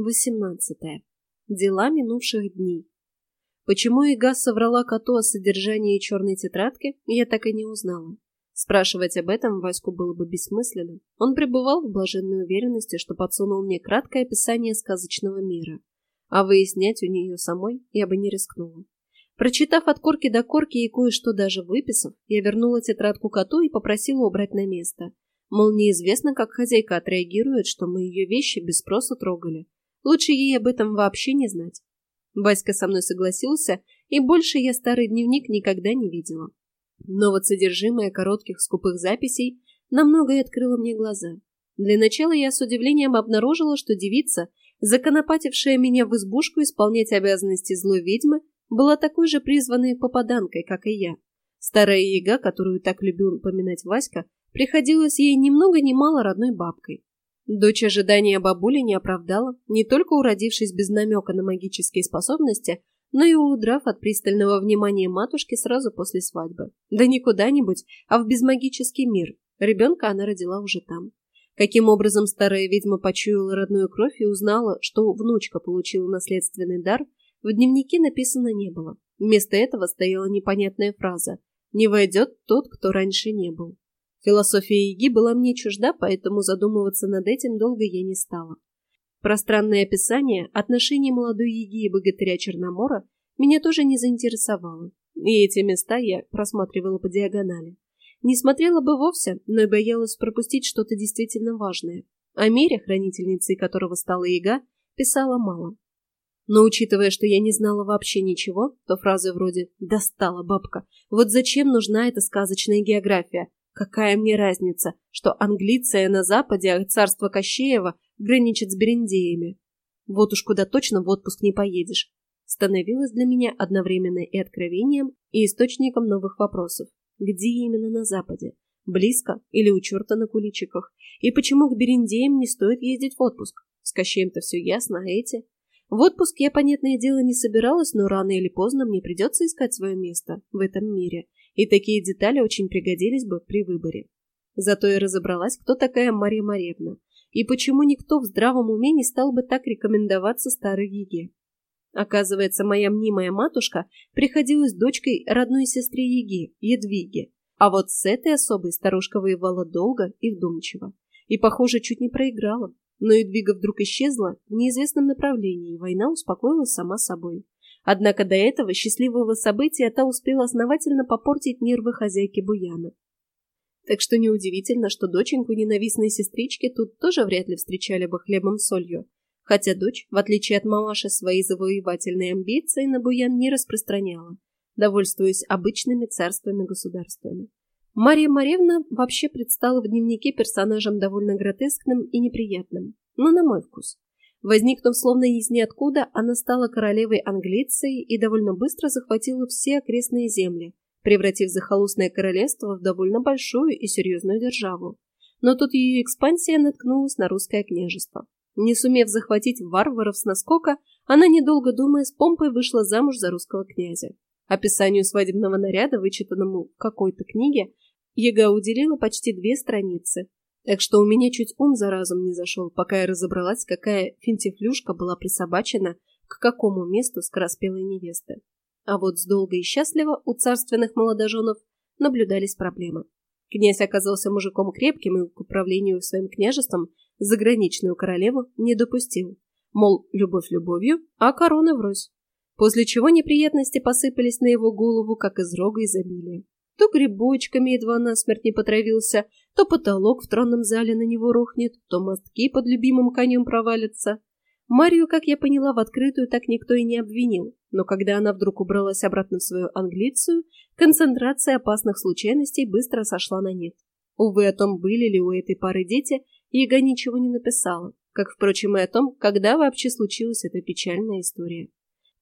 Глава 18. Дела минувших дней. Почему Ига соврала коту о содержании черной тетрадки, я так и не узнала. Спрашивать об этом Ваську было бы бессмысленно. Он пребывал в блаженной уверенности, что подсунул мне краткое описание сказочного мира. А выяснять у нее самой я бы не рискнула. Прочитав от корки до корки и кое-что даже выписав, я вернула тетрадку коту и попросила убрать на место – Мол, неизвестно, как хозяйка отреагирует, что мы ее вещи без спроса трогали. Лучше ей об этом вообще не знать. Васька со мной согласился, и больше я старый дневник никогда не видела. Но вот содержимое коротких скупых записей намного открыло мне глаза. Для начала я с удивлением обнаружила, что девица, законопатившая меня в избушку исполнять обязанности злой ведьмы, была такой же призванной попаданкой, как и я. Старая яга, которую так любил упоминать Васька, приходилась ей ни много ни мало родной бабкой. Дочь ожидания бабули не оправдала, не только уродившись без намека на магические способности, но и удрав от пристального внимания матушки сразу после свадьбы. Да не куда-нибудь, а в безмагический мир. Ребенка она родила уже там. Каким образом старая ведьма почуяла родную кровь и узнала, что внучка получила наследственный дар, в дневнике написано не было. Вместо этого стояла непонятная фраза «Не войдет тот, кто раньше не был». Философия Иги была мне чужда, поэтому задумываться над этим долго я не стала. Пространное описание отношений молодой Яги и богатыря Черномора меня тоже не заинтересовало, и эти места я просматривала по диагонали. Не смотрела бы вовсе, но и боялась пропустить что-то действительно важное. О мире, хранительницей которого стала Яга, писала мало. Но учитывая, что я не знала вообще ничего, то фразы вроде «достала бабка», «вот зачем нужна эта сказочная география», Какая мне разница, что Англиция на западе, а царство Кощеева граничит с Берендеями? Вот уж куда точно в отпуск не поедешь. Становилось для меня одновременно и откровением, и источником новых вопросов. Где именно на западе? Близко или у черта на куличиках? И почему к Берендеям не стоит ездить в отпуск? С Кощеем-то все ясно, а эти? В отпуск я, понятное дело, не собиралась, но рано или поздно мне придется искать свое место в этом мире – и такие детали очень пригодились бы при выборе. Зато я разобралась, кто такая Мария Маревна, и почему никто в здравом уме не стал бы так рекомендоваться старой Еге. Оказывается, моя мнимая матушка приходилась дочкой родной сестры Еги, Едвиги, а вот с этой особой старушка воевала долго и вдумчиво, и, похоже, чуть не проиграла. Но Едвига вдруг исчезла в неизвестном направлении, и война успокоилась сама собой. Однако до этого счастливого события та успела основательно попортить нервы хозяйки Буяна. Так что неудивительно, что доченьку ненавистной сестрички тут тоже вряд ли встречали бы хлебом солью, хотя дочь, в отличие от мамаши, свои завоевательные амбиции на Буян не распространяла, довольствуясь обычными царствами-государствами. Мария Маревна вообще предстала в дневнике персонажем довольно гротескным и неприятным, но на мой вкус. Возникнув словно из ниоткуда, она стала королевой Англиции и довольно быстро захватила все окрестные земли, превратив захолустное королевство в довольно большую и серьезную державу. Но тут ее экспансия наткнулась на русское княжество. Не сумев захватить варваров с наскока, она, недолго думая, с помпой вышла замуж за русского князя. Описанию свадебного наряда, вычитанному в какой-то книге, Ега уделила почти две страницы, так что у меня чуть ум за разум не зашел, пока я разобралась, какая финтифлюшка была присобачена к какому месту скороспелой невесты. А вот с долго и счастливо у царственных молодоженов наблюдались проблемы. Князь оказался мужиком крепким и к управлению своим княжеством заграничную королеву не допустил. Мол, любовь любовью, а корона врозь. После чего неприятности посыпались на его голову, как из рога изобилия. То грибочками едва насмерть не потравился, то потолок в тронном зале на него рухнет, то мостки под любимым конем провалятся. Марию, как я поняла, в открытую так никто и не обвинил, но когда она вдруг убралась обратно в свою англицию, концентрация опасных случайностей быстро сошла на нет. Увы, о том, были ли у этой пары дети, Яга ничего не написала, как, впрочем, и о том, когда вообще случилась эта печальная история.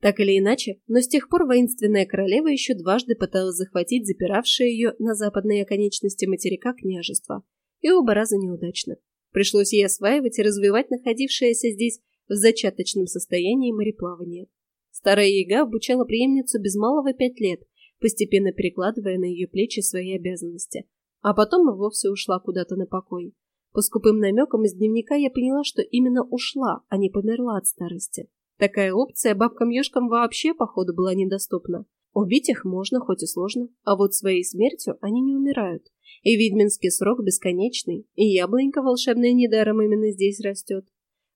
Так или иначе, но с тех пор воинственная королева еще дважды пыталась захватить запиравшее ее на западной оконечности материка княжество, и оба раза неудачно. Пришлось ей осваивать и развивать находившееся здесь в зачаточном состоянии мореплавание. Старая яга обучала преемницу без малого пять лет, постепенно перекладывая на ее плечи свои обязанности, а потом и вовсе ушла куда-то на покой. По скупым намекам из дневника я поняла, что именно ушла, а не померла от старости. Такая опция бабкам-ешкам вообще, походу, была недоступна. Убить их можно, хоть и сложно, а вот своей смертью они не умирают. И ведьминский срок бесконечный, и яблонька волшебная недаром именно здесь растет.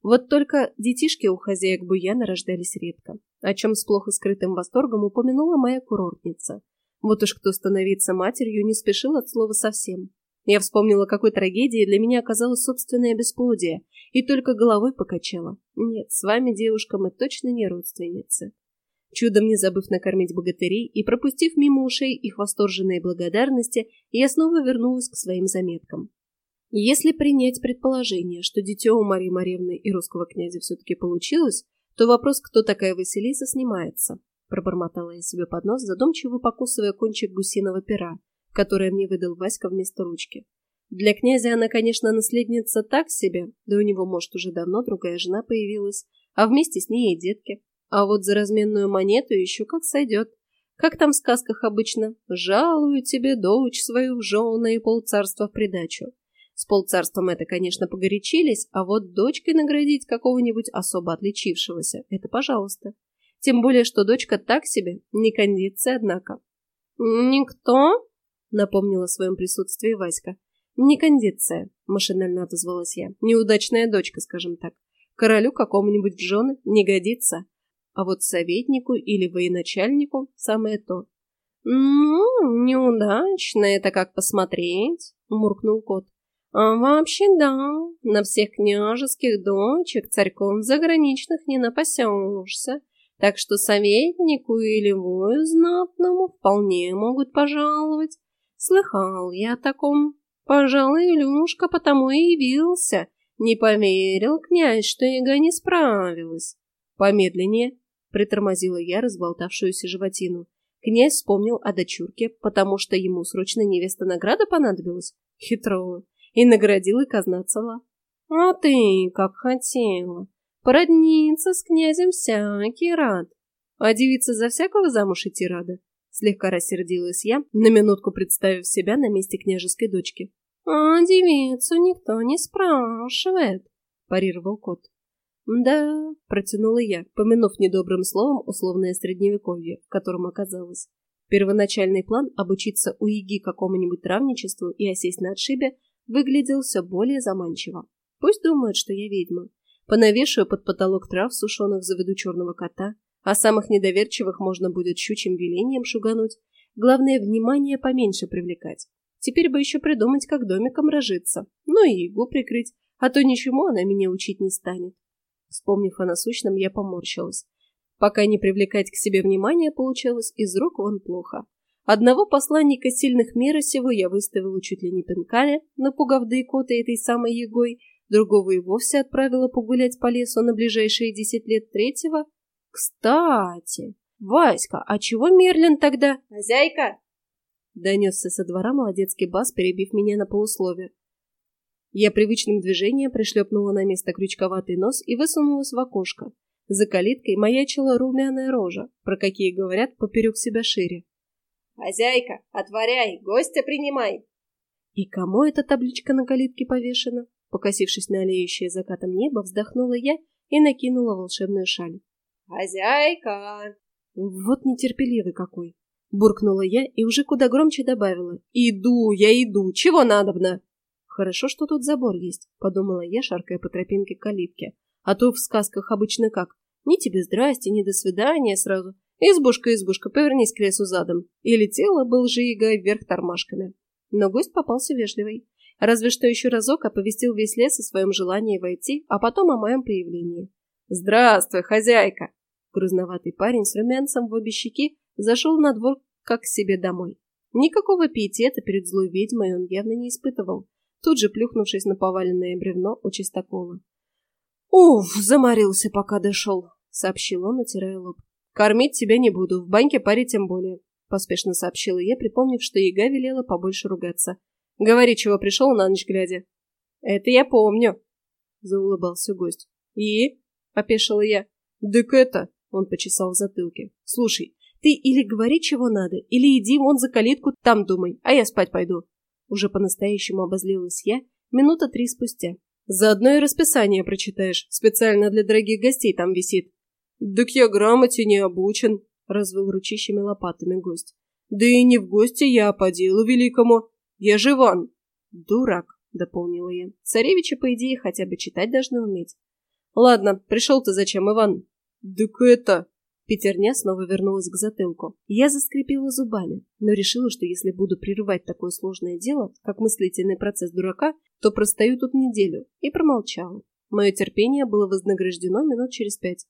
Вот только детишки у хозяек Буяна рождались редко, о чем с плохо скрытым восторгом упомянула моя курортница. Вот уж кто становиться матерью не спешил от слова совсем. Я вспомнила, какой трагедией для меня оказалось собственное бесплодие, и только головой покачала. Нет, с вами, девушка, мы точно не родственницы. Чудом не забыв накормить богатырей и пропустив мимо ушей их восторженные благодарности, я снова вернулась к своим заметкам. Если принять предположение, что дитё у Марии Марьевны и русского князя все-таки получилось, то вопрос, кто такая Василиса, снимается. Пробормотала я себе под нос, задумчиво покусывая кончик гусиного пера, которое мне выдал Васька вместо ручки. Для князя она, конечно, наследница так себе, да у него, может, уже давно другая жена появилась, а вместе с ней и детки. А вот за разменную монету еще как сойдет. Как там в сказках обычно? «Жалую тебе, дочь свою, в жены и полцарства в придачу». С полцарством это, конечно, погорячились, а вот дочкой наградить какого-нибудь особо отличившегося – это пожалуйста. Тем более, что дочка так себе, не кондиция, однако. «Никто?» – напомнила о своем присутствии Васька. «Не кондиция», – машинально отозвалась я. «Неудачная дочка, скажем так. Королю какому-нибудь в жены не годится а вот советнику или военачальнику самое то. «Ну, неудачно это как посмотреть», — муркнул кот. «А вообще да, на всех княжеских дочек царьков заграничных не напасешься, так что советнику или вою знатному вполне могут пожаловать. Слыхал я о таком. Пожалуй, Илюшка потому и явился. Не поверил князь, что яга не справилась. Помедленнее, Притормозила я разболтавшуюся животину. Князь вспомнил о дочурке, потому что ему срочно невеста награда понадобилась. Хитро. И наградил и казна цела. А ты как хотела. Породниться с князем всякий рад. А девица за всякого замуж идти рада. Слегка рассердилась я, на минутку представив себя на месте княжеской дочки. «А девицу никто не спрашивает», – парировал кот. «Да», — протянула я, помянув недобрым словом условное средневековье, в котором оказалось. Первоначальный план обучиться у Иги какому-нибудь травничеству и осесть на отшибе выглядел все более заманчиво. Пусть думают, что я ведьма. Понавешаю под потолок трав сушеных, заведу черного кота, а самых недоверчивых можно будет щучьим велением шугануть. Главное, внимание поменьше привлекать. Теперь бы еще придумать, как домиком рожиться. Ну и Игу прикрыть, а то ничему она меня учить не станет. Вспомнив о насущном, я поморщилась. Пока не привлекать к себе внимания получалось, из рук вон плохо. Одного посланника сильных мира сего я выставила чуть ли не пинками, напугав да икоты этой самой егой, другого и вовсе отправила погулять по лесу на ближайшие десять лет третьего. Кстати, Васька, а чего Мерлин тогда? Хозяйка! Донесся со двора молодецкий бас, перебив меня на полусловие. Я привычным движением пришлепнула на место крючковатый нос и высунулась в окошко. За калиткой маячила румяная рожа, про какие говорят поперек себя шире. «Хозяйка, отворяй, гостя принимай!» «И кому эта табличка на калитке повешена?» Покосившись на олеющее закатом небо, вздохнула я и накинула волшебную шаль. «Хозяйка!» «Вот нетерпеливый какой!» Буркнула я и уже куда громче добавила. «Иду, я иду! Чего надобно?» Хорошо, что тут забор есть, подумала я, шаркая по тропинке к калитке. А то в сказках обычно как? Ни тебе здрасте, ни до свидания сразу. Избушка, избушка, повернись к лесу задом. И летела был же Ига вверх тормашками. Но гость попался вежливый. Разве что еще разок оповестил весь лес о своем желании войти, а потом о моем появлении. «Здравствуй, хозяйка!» Грузноватый парень с румянцем в обе щеки зашел на двор как к себе домой. Никакого пиетета перед злой ведьмой он явно не испытывал тут же плюхнувшись на поваленное бревно у чистокола. «Уф, заморился, пока дошел», — сообщил он, натирая лоб. «Кормить тебя не буду, в баньке парить тем более», — поспешно сообщила я, припомнив, что яга велела побольше ругаться. «Говори, чего пришел на ночь глядя». «Это я помню», — заулыбался гость. «И?» — опешила я. «Дык это...» — он почесал в затылке. «Слушай, ты или говори, чего надо, или иди вон за калитку, там думай, а я спать пойду». Уже по-настоящему обозлилась я, Минута три спустя. Заодно и расписание прочитаешь. Специально для дорогих гостей там висит. «Так я грамоте не обучен», — развел ручищами лопатами гость. «Да и не в гости я, а по делу великому. Я же Иван». «Дурак», — дополнила я. «Царевичи, по идее, хотя бы читать должны уметь». «Ладно, пришел ты зачем, Иван?» «Так это...» Пятерня снова вернулась к затылку. Я заскрипела зубами, но решила, что если буду прерывать такое сложное дело, как мыслительный процесс дурака, то простою тут неделю, и промолчала. Мое терпение было вознаграждено минут через пять.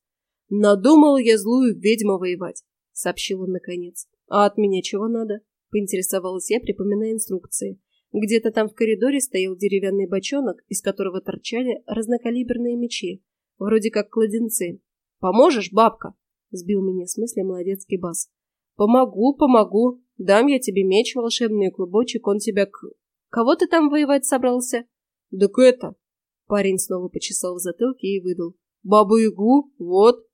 «Надумал я злую ведьму воевать», — сообщил он наконец. «А от меня чего надо?» — поинтересовалась я, припоминая инструкции. Где-то там в коридоре стоял деревянный бочонок, из которого торчали разнокалиберные мечи, вроде как кладенцы. «Поможешь, бабка?» Сбил меня с мысли молодецкий бас. Помогу, помогу. Дам я тебе меч волшебный клубочек, он тебя к... Кого ты там воевать собрался? Так это... Парень снова почесал в затылке и выдал. Бабу-ягу, вот.